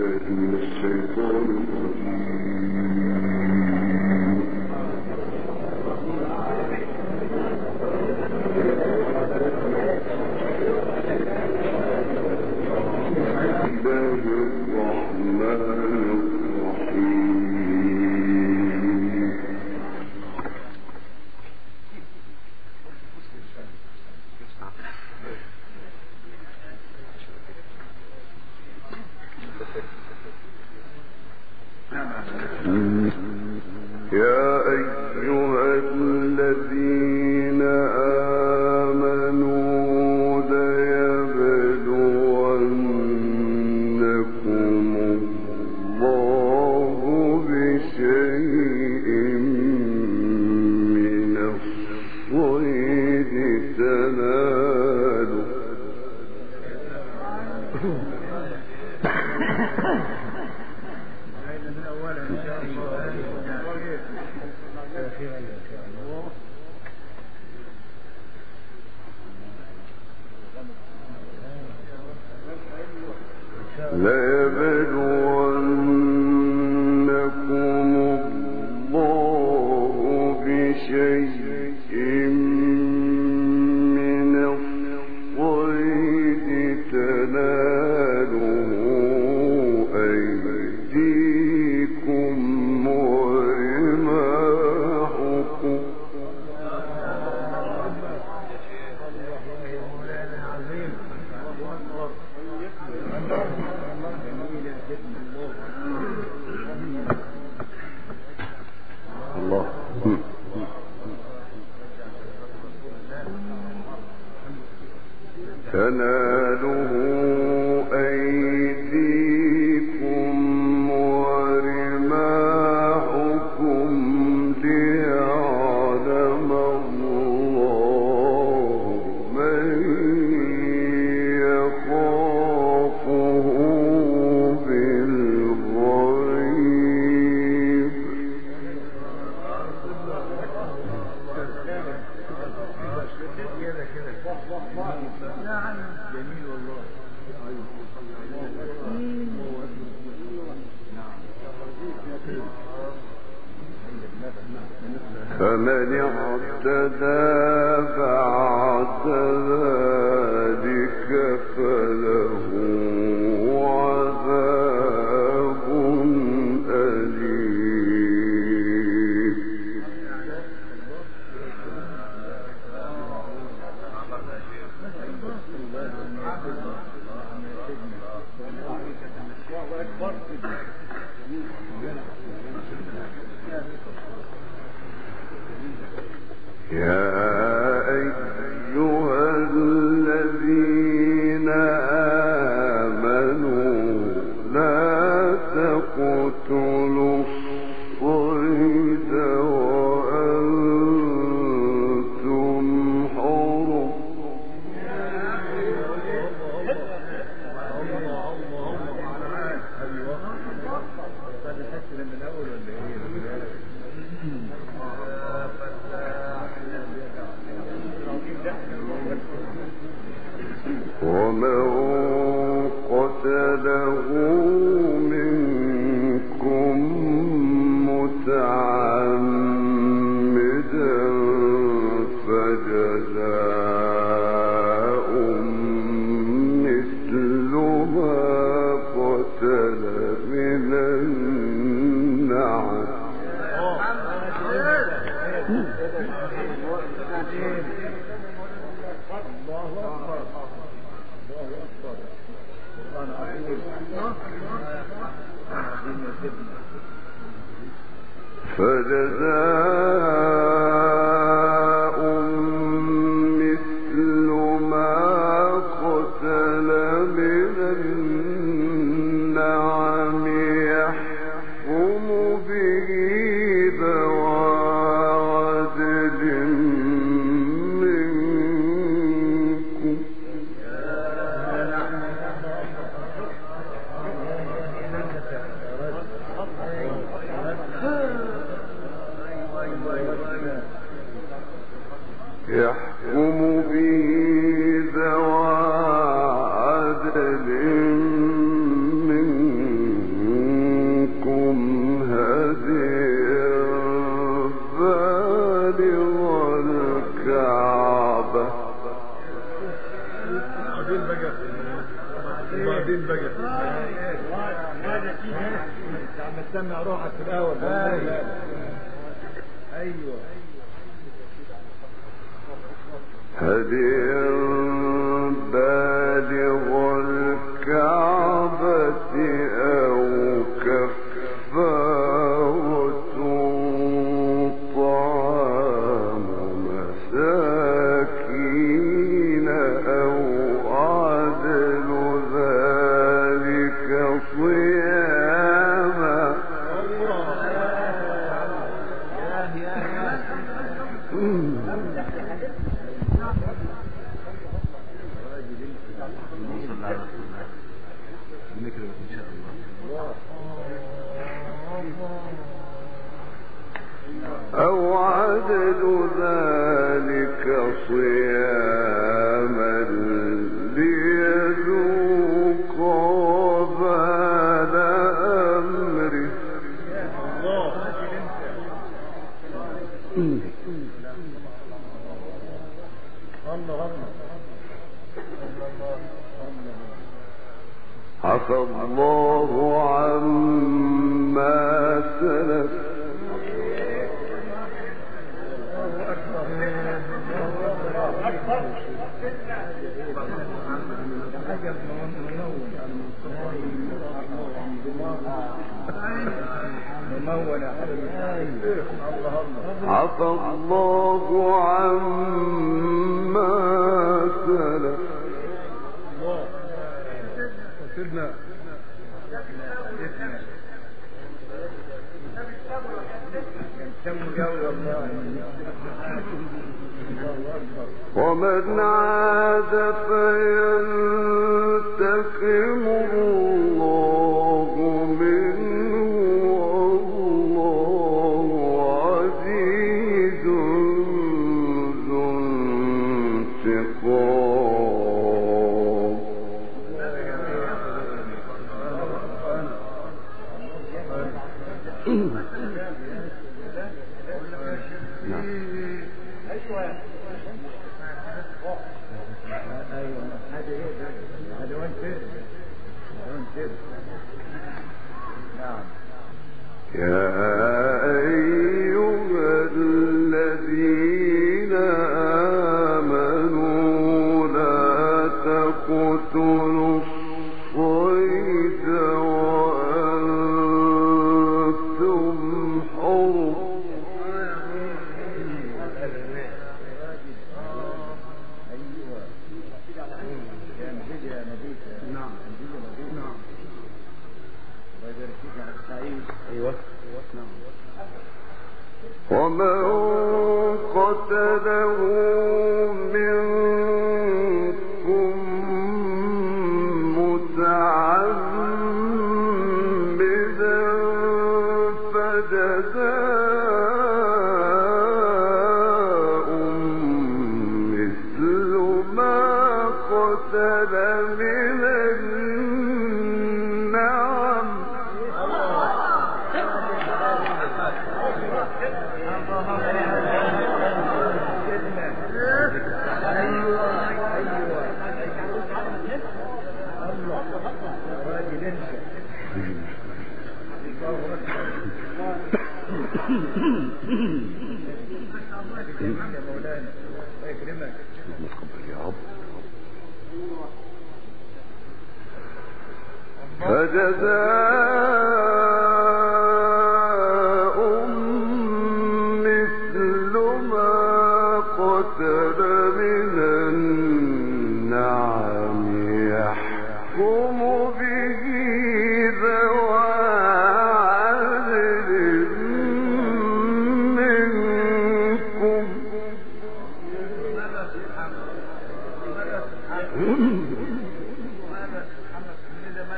ش تقتل يحكم به الله عما سلف. عفى الله عما سيدنا. ومن عاد فينظر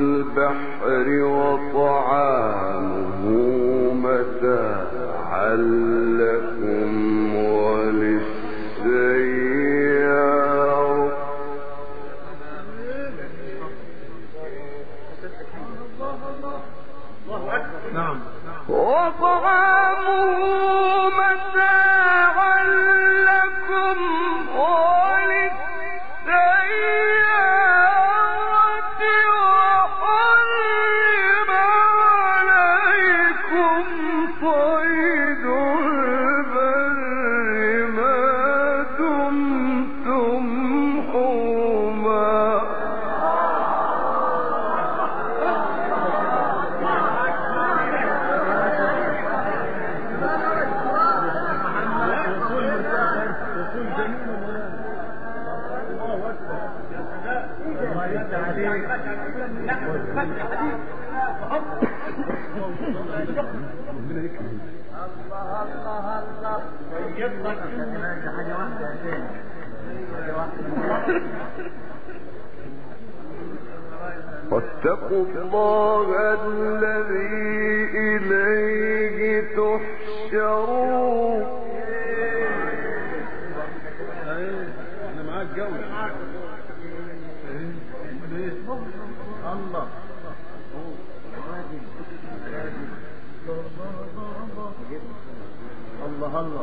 البحر وطعامه متاعا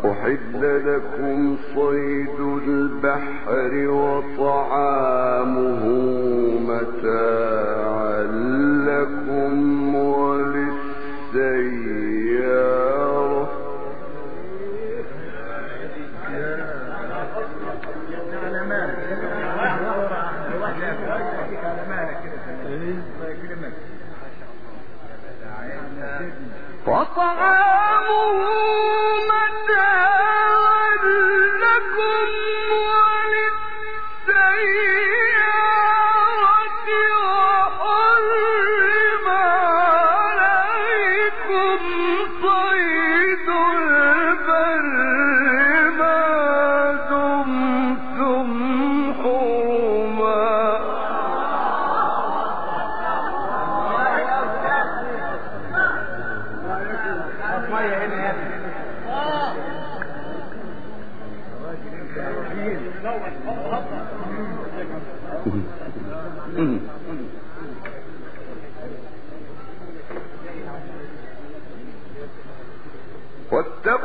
أحل لكم صيد البحر وطعامه متاعا لكم وللسيد وطعامه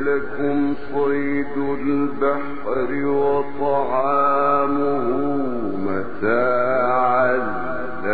لكم صيد البحر وطعامه متاعا.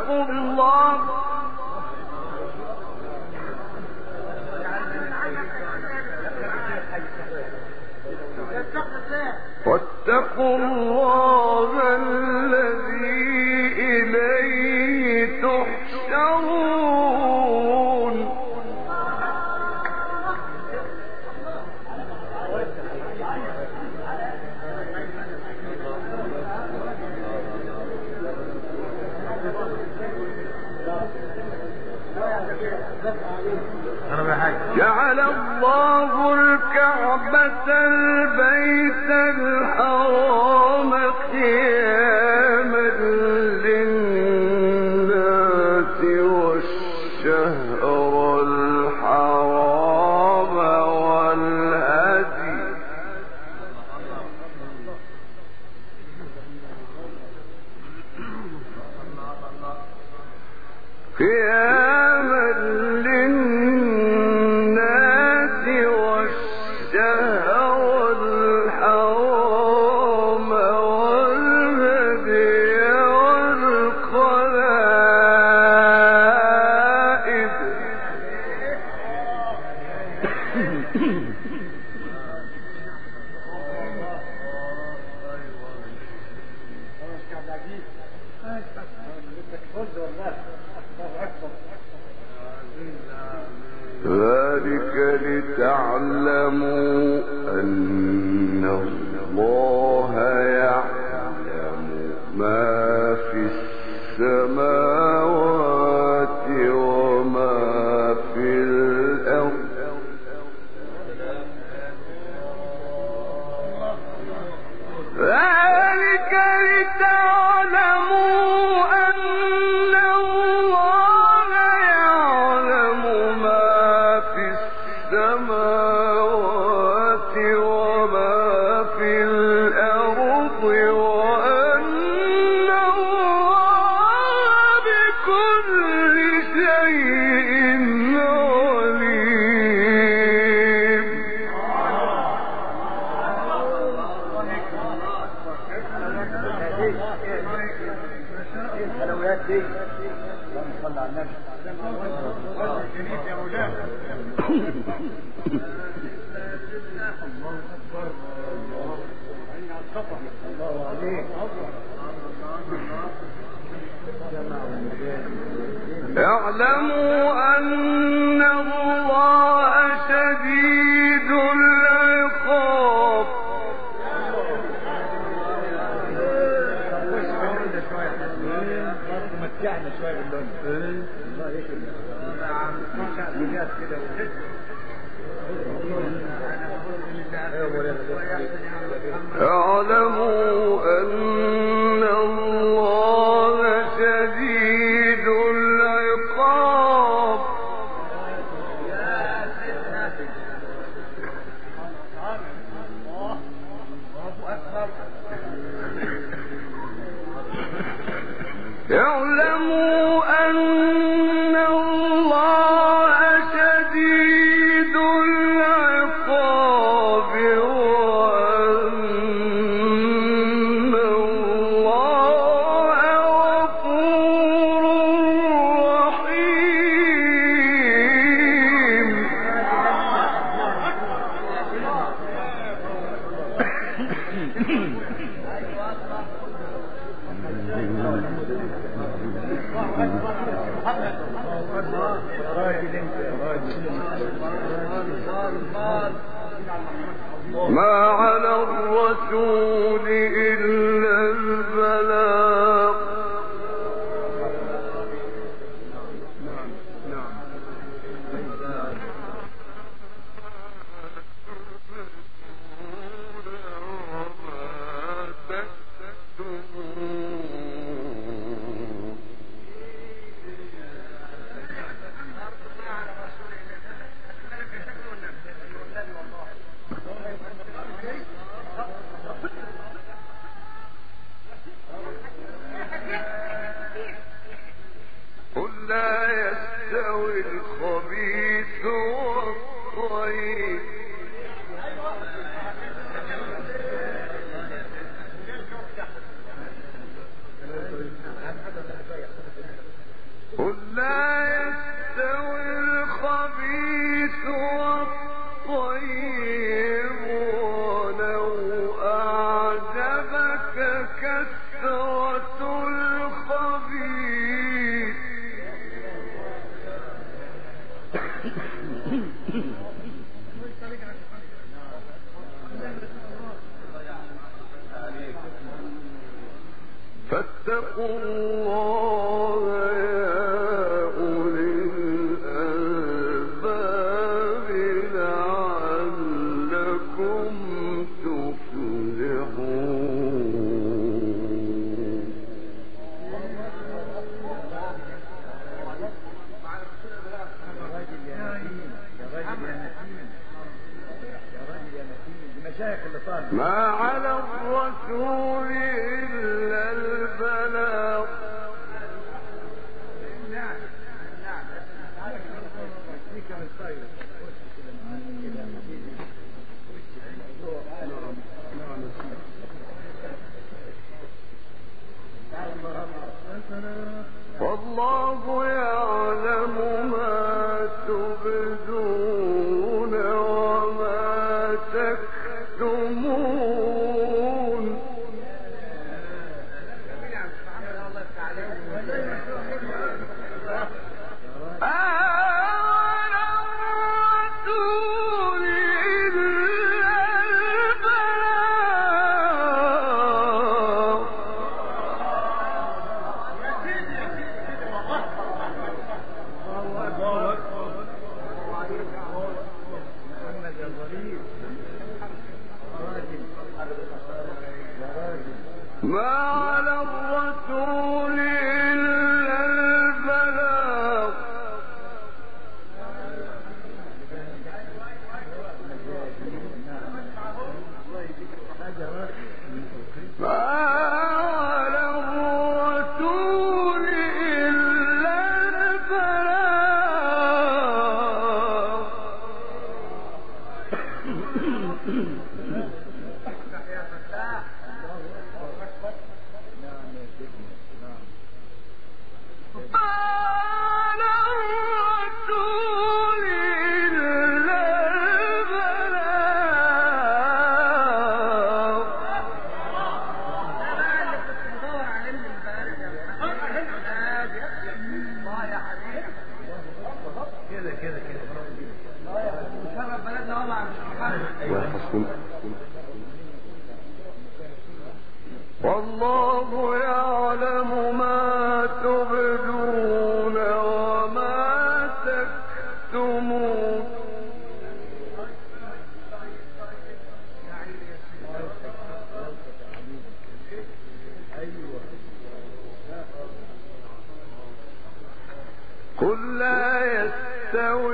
واتقوا الله يستوي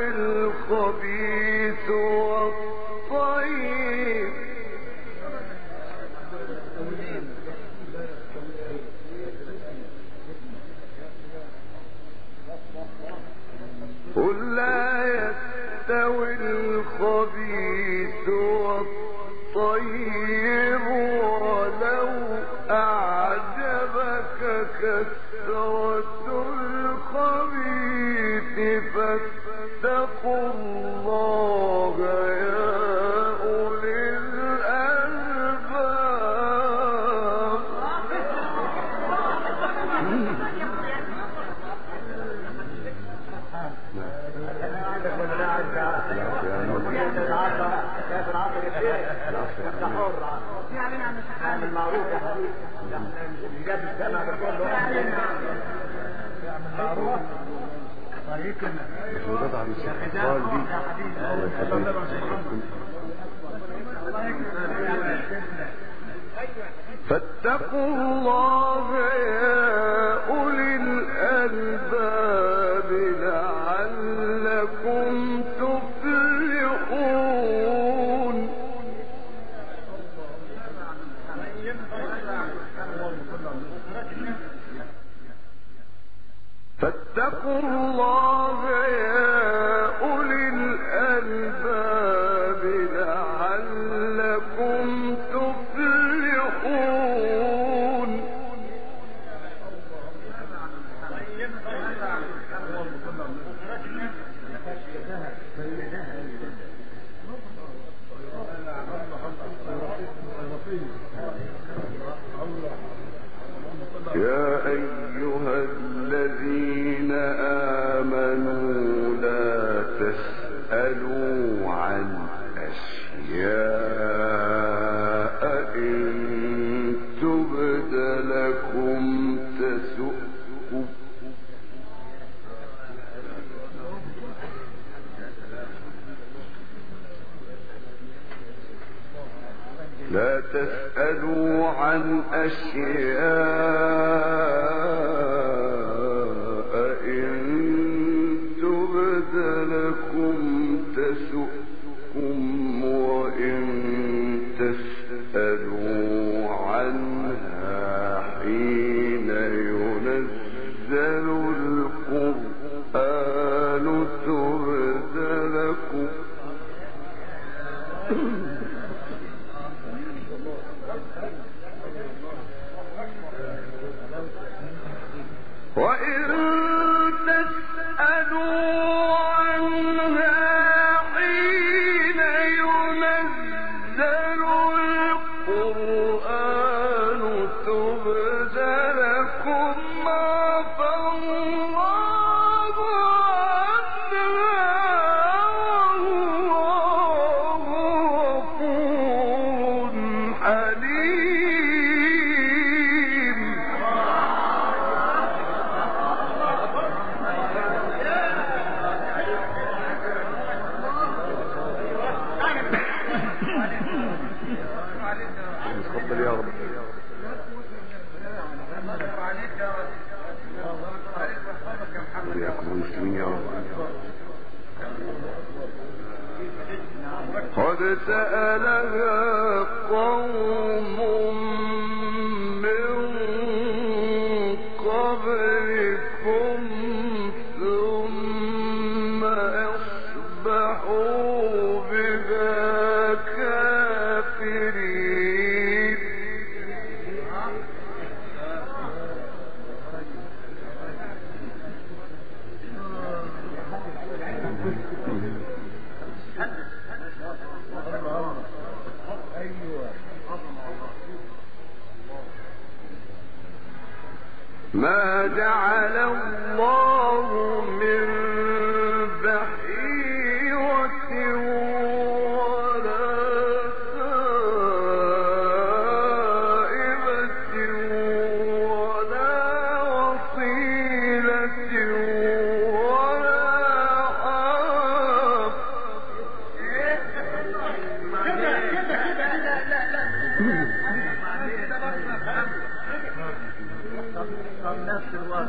شروعات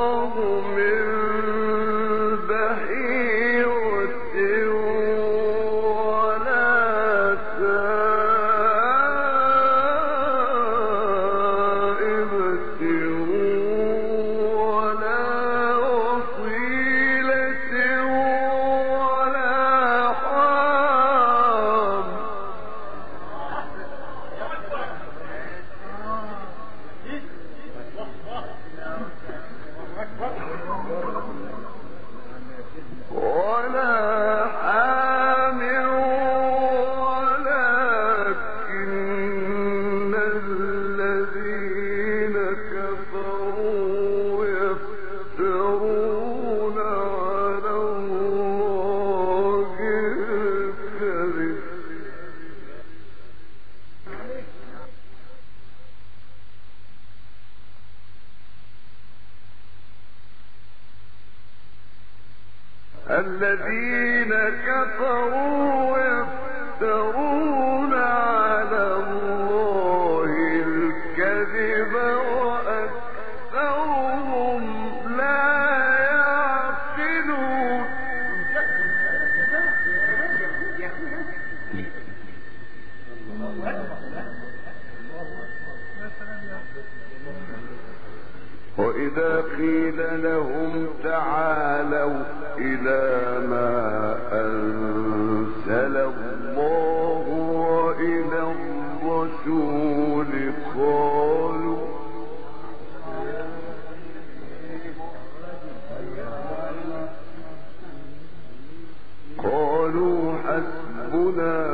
وإذا قيل لهم تعالوا إلى ما أنزل الله وإلى الرسول قالوا قالوا حسبنا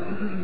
ہوں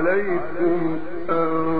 عليكم أن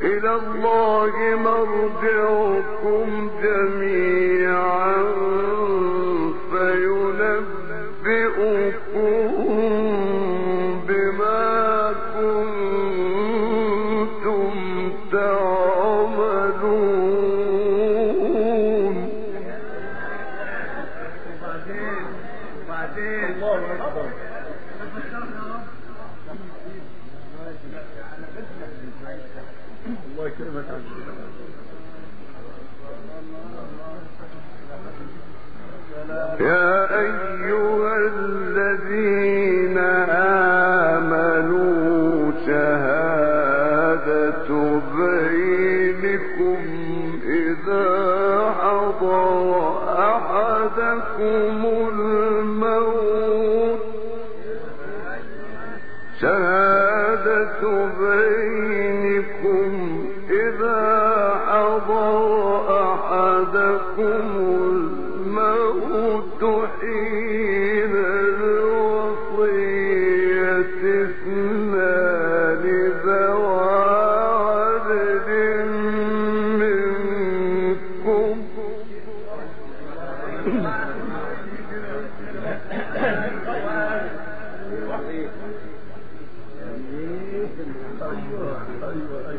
إلى الله مرجعكم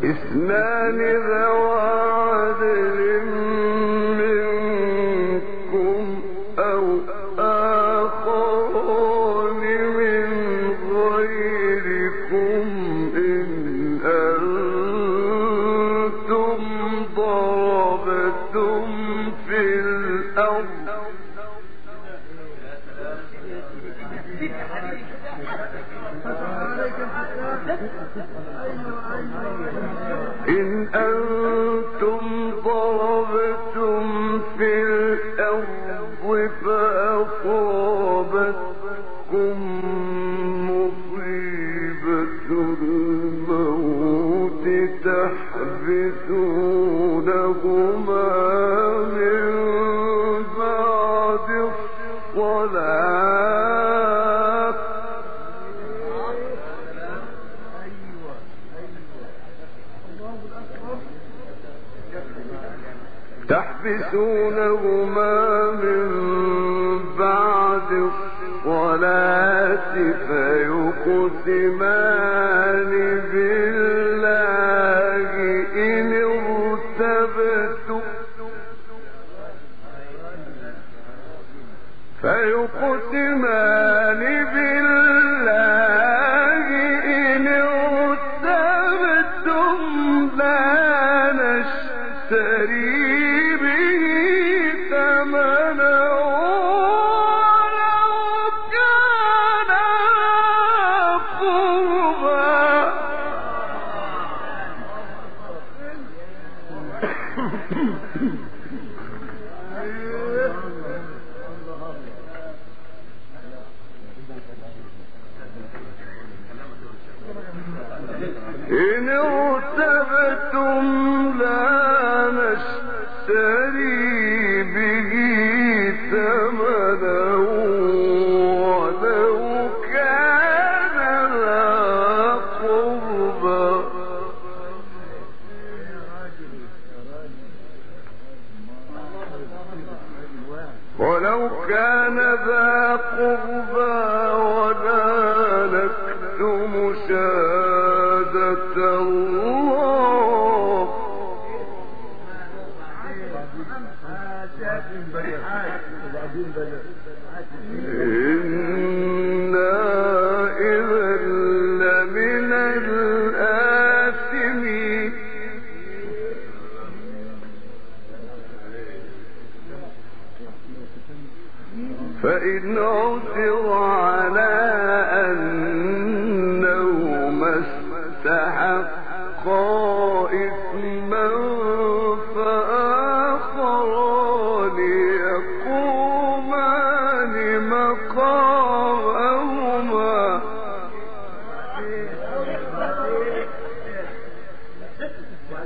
اثنان ذوى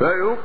الله